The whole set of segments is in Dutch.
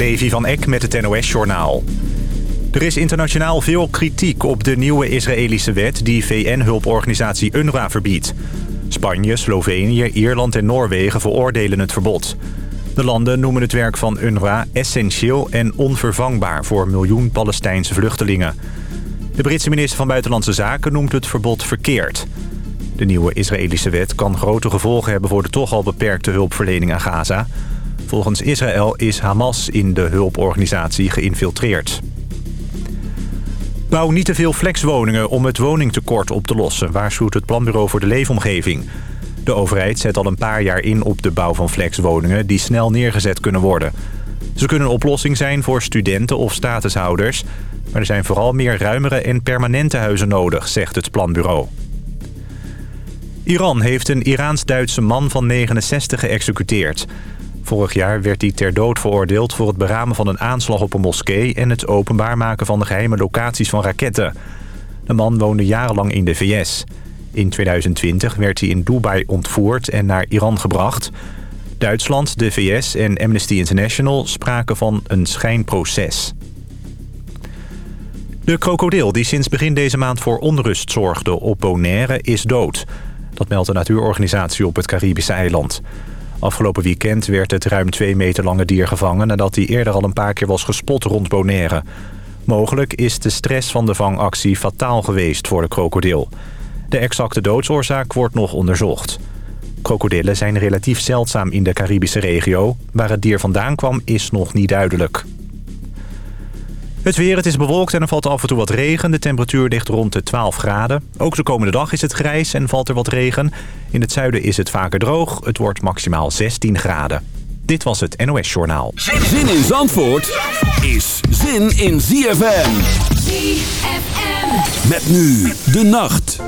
Levi van Eck met het NOS-journaal. Er is internationaal veel kritiek op de nieuwe Israëlische wet... die VN-hulporganisatie UNRWA verbiedt. Spanje, Slovenië, Ierland en Noorwegen veroordelen het verbod. De landen noemen het werk van UNRWA essentieel en onvervangbaar... voor miljoen Palestijnse vluchtelingen. De Britse minister van Buitenlandse Zaken noemt het verbod verkeerd. De nieuwe Israëlische wet kan grote gevolgen hebben... voor de toch al beperkte hulpverlening aan Gaza... Volgens Israël is Hamas in de hulporganisatie geïnfiltreerd. Bouw niet te veel flexwoningen om het woningtekort op te lossen... waarschuwt het Planbureau voor de Leefomgeving. De overheid zet al een paar jaar in op de bouw van flexwoningen... die snel neergezet kunnen worden. Ze kunnen een oplossing zijn voor studenten of statushouders... maar er zijn vooral meer ruimere en permanente huizen nodig, zegt het planbureau. Iran heeft een Iraans-Duitse man van 69 geëxecuteerd. Vorig jaar werd hij ter dood veroordeeld voor het beramen van een aanslag op een moskee... en het openbaar maken van de geheime locaties van raketten. De man woonde jarenlang in de VS. In 2020 werd hij in Dubai ontvoerd en naar Iran gebracht. Duitsland, de VS en Amnesty International spraken van een schijnproces. De krokodil die sinds begin deze maand voor onrust zorgde op Bonaire is dood. Dat meldt de natuurorganisatie op het Caribische eiland. Afgelopen weekend werd het ruim twee meter lange dier gevangen... nadat hij eerder al een paar keer was gespot rond Bonaire. Mogelijk is de stress van de vangactie fataal geweest voor de krokodil. De exacte doodsoorzaak wordt nog onderzocht. Krokodillen zijn relatief zeldzaam in de Caribische regio. Waar het dier vandaan kwam is nog niet duidelijk. Het weer, het is bewolkt en er valt af en toe wat regen. De temperatuur ligt rond de 12 graden. Ook de komende dag is het grijs en valt er wat regen. In het zuiden is het vaker droog. Het wordt maximaal 16 graden. Dit was het NOS Journaal. Zin in Zandvoort is zin in ZFM. ZFM. Met nu de nacht.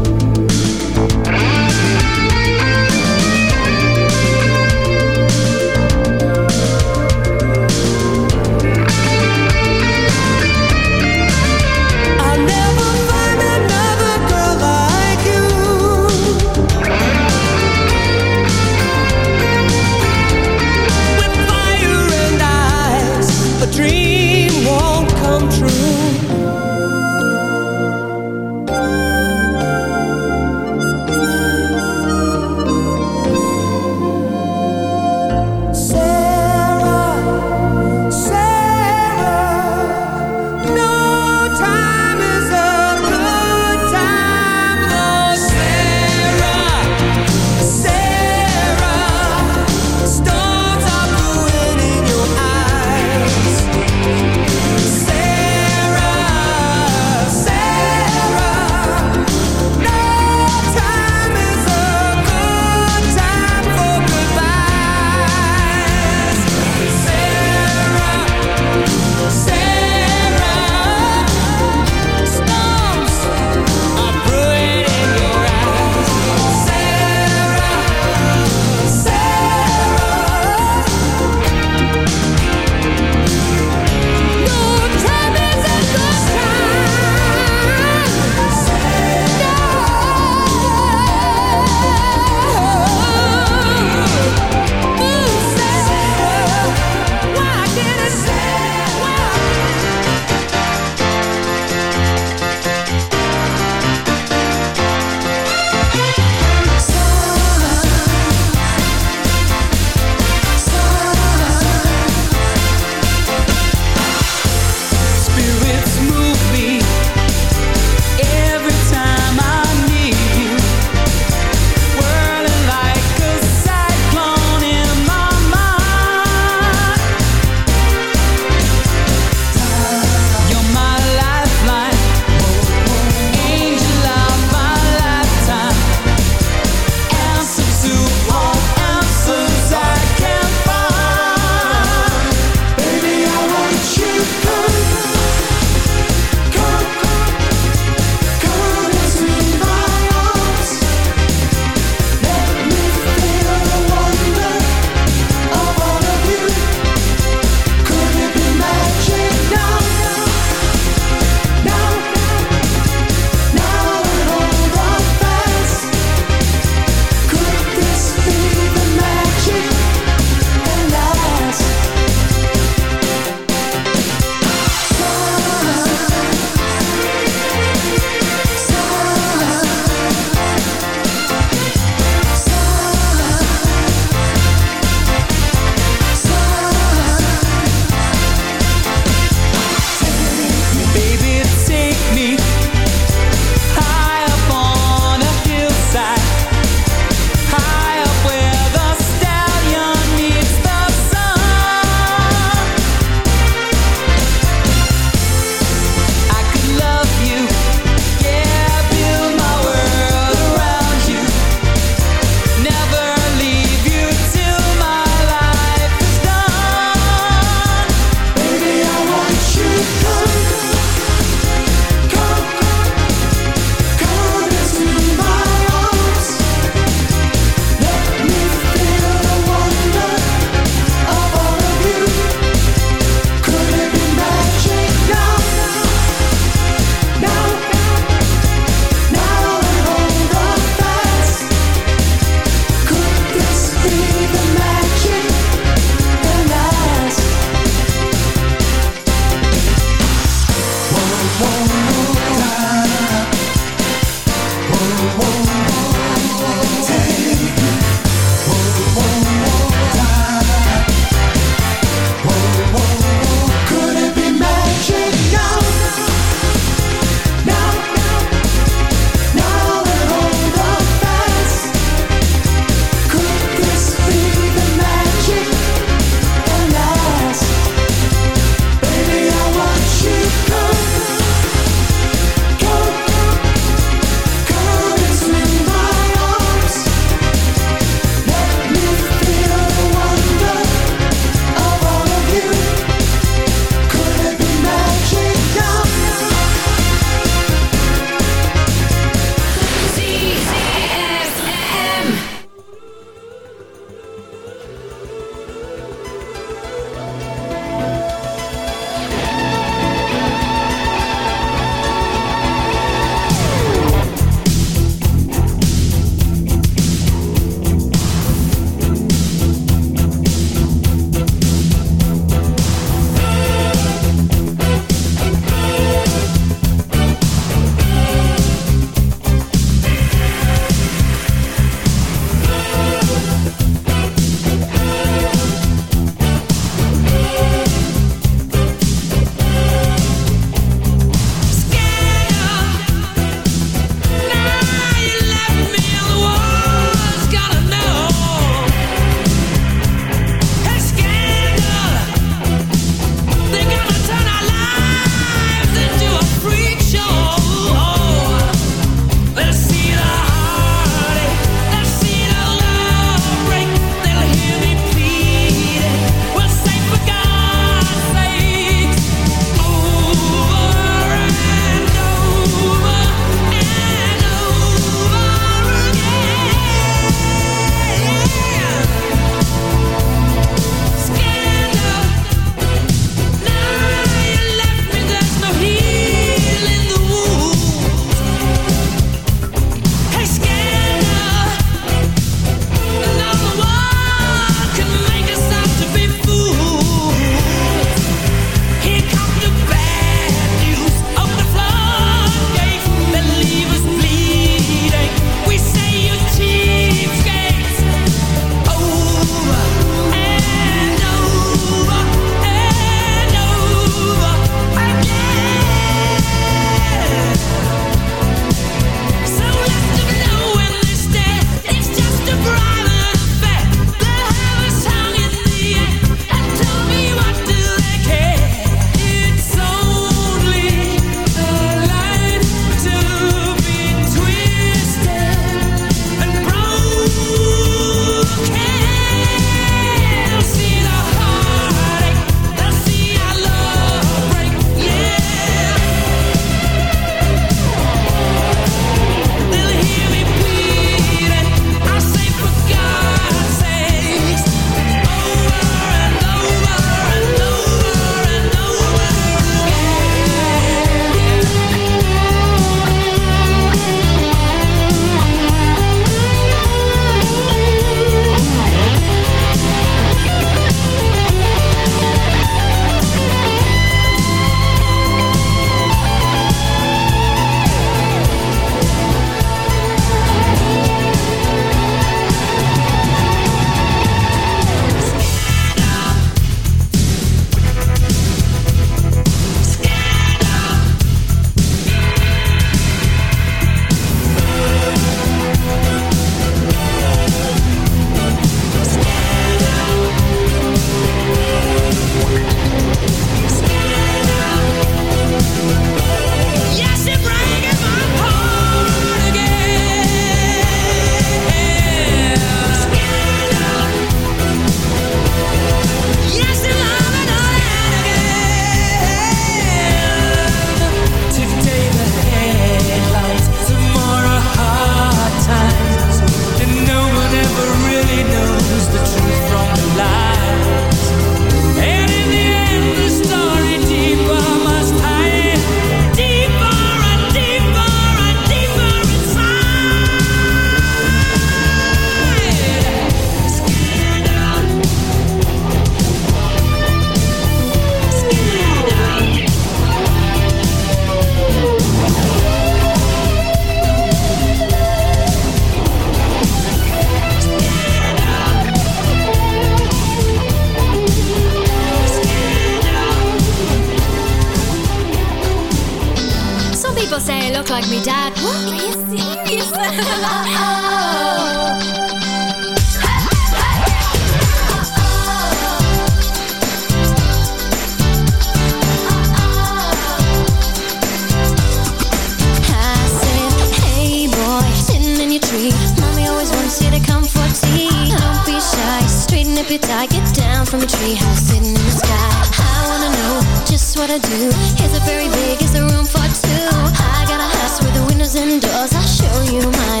In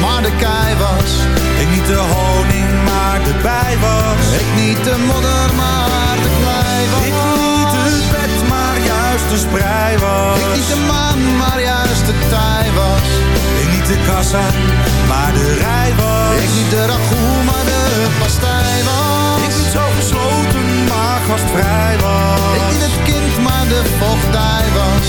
maar de kei was. Ik niet de honing, maar de bij was. Ik niet de modder, maar de klei was. Ik niet het bed, maar juist de sprei was. Ik niet de man, maar juist de tij was. Ik niet de kassa, maar de rij was. Ik niet de ragu, maar de pastij was. Ik niet zo gesloten, maar gastvrij was. Ik niet het kind, maar de vochtij was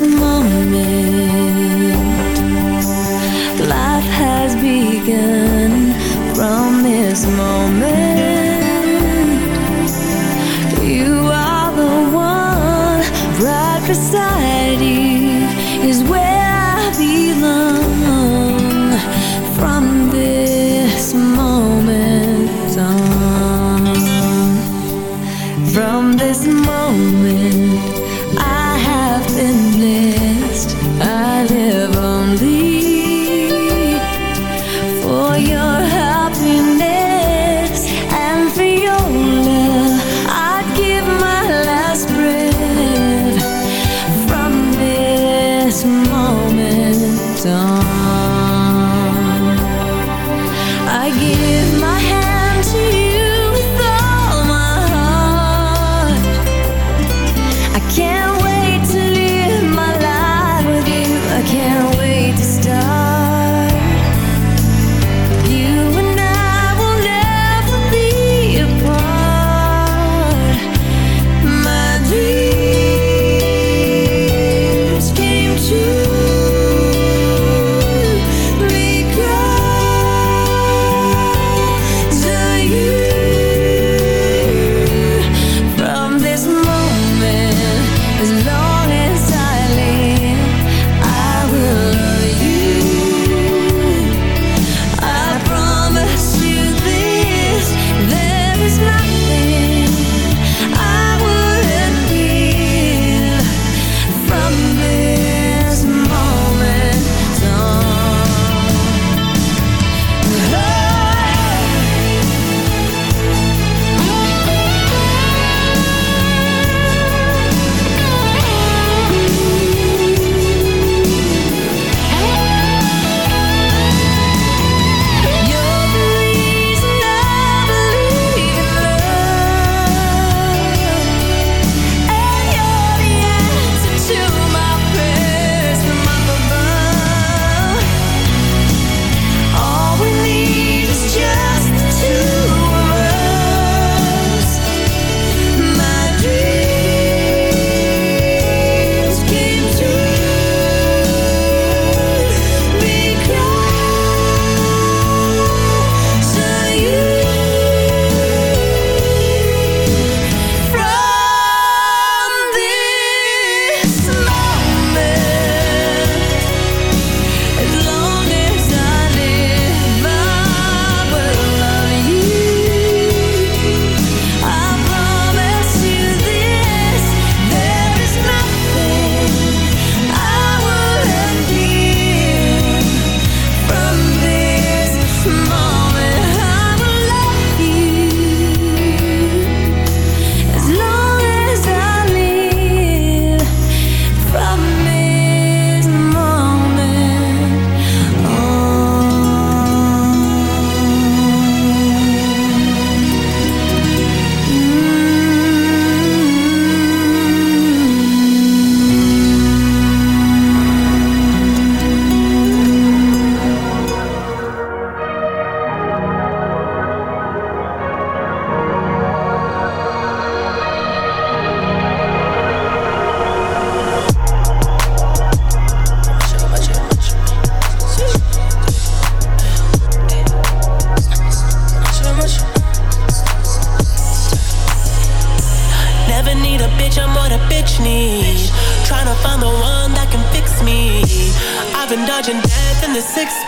this moment Life has begun. From this moment You are the one right beside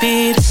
speed.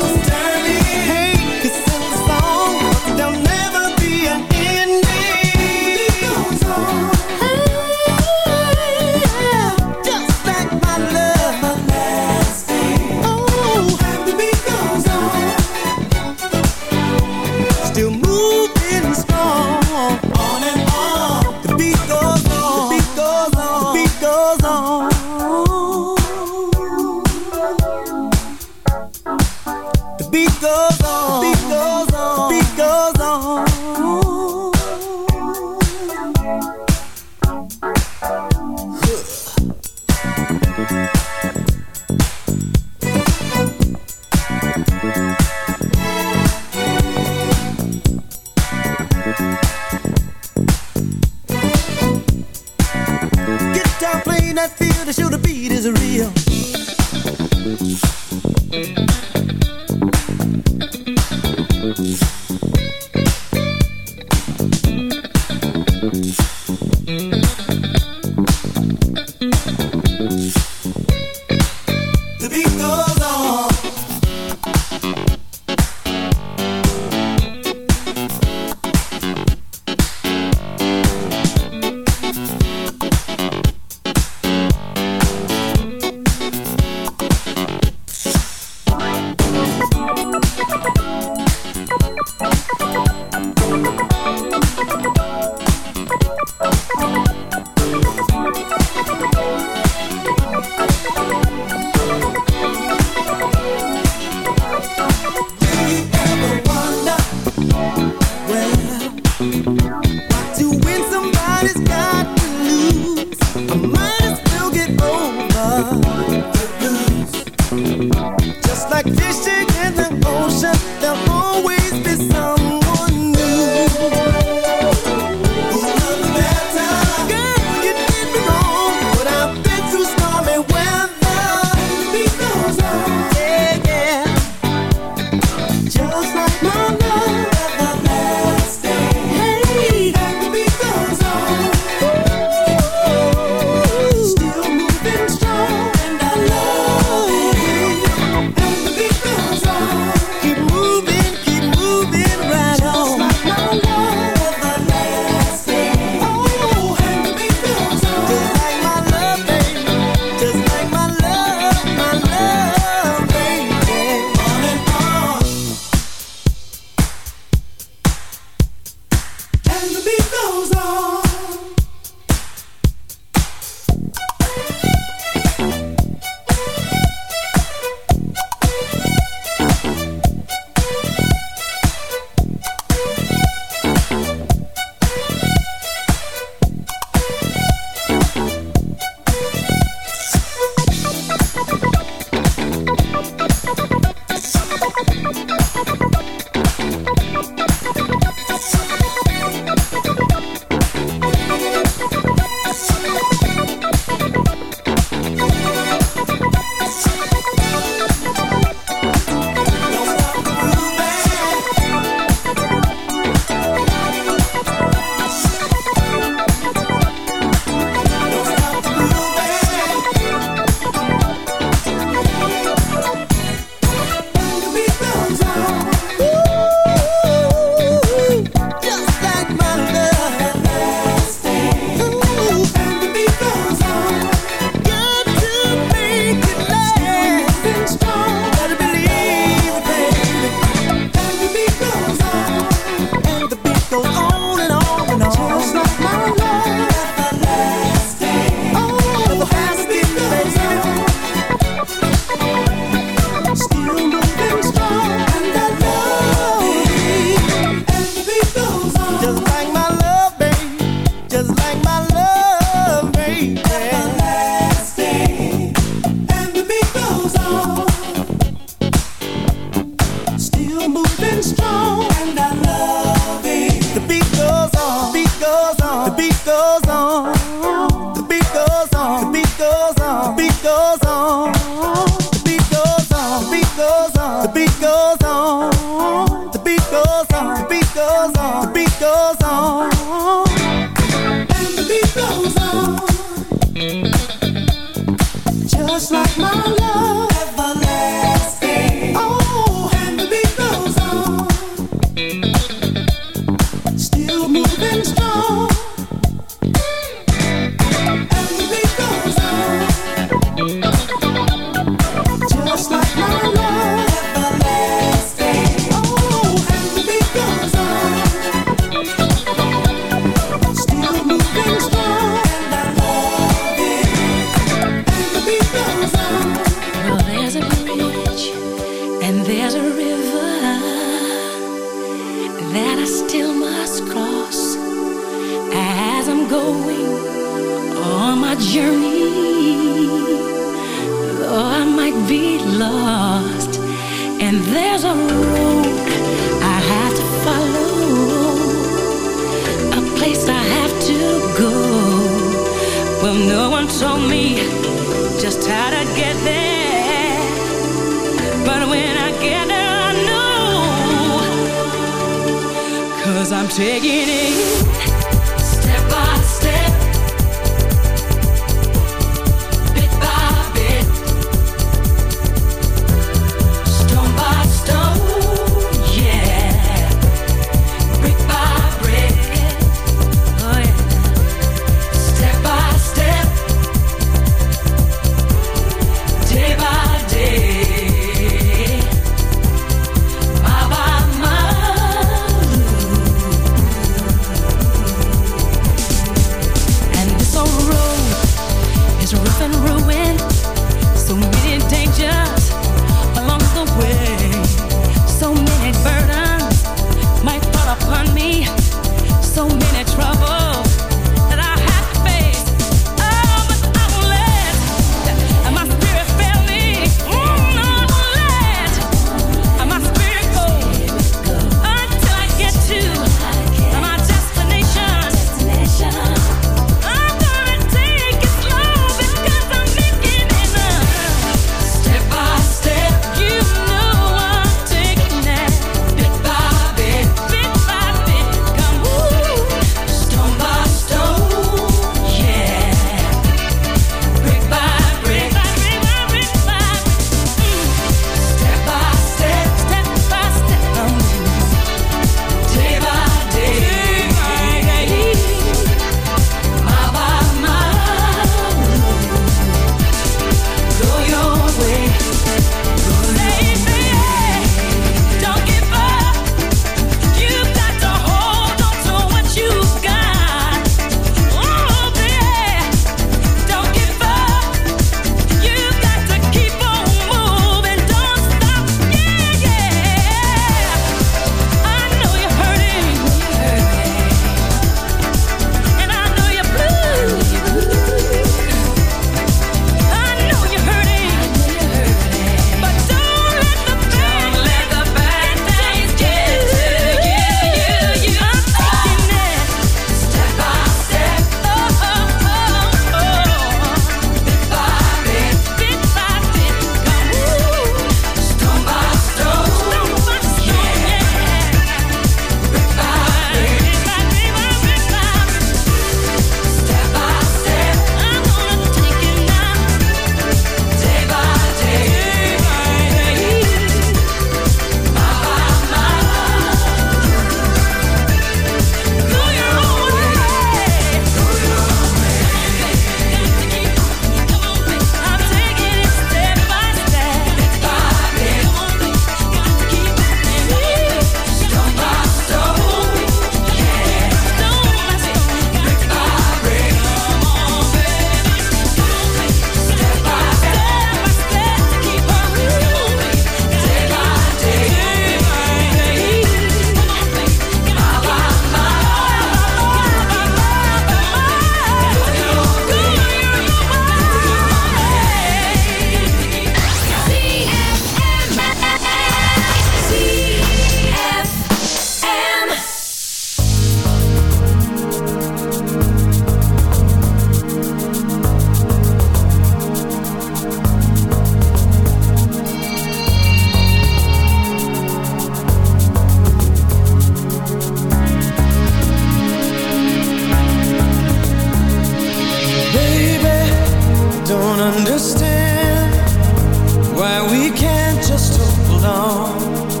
We can't just hold on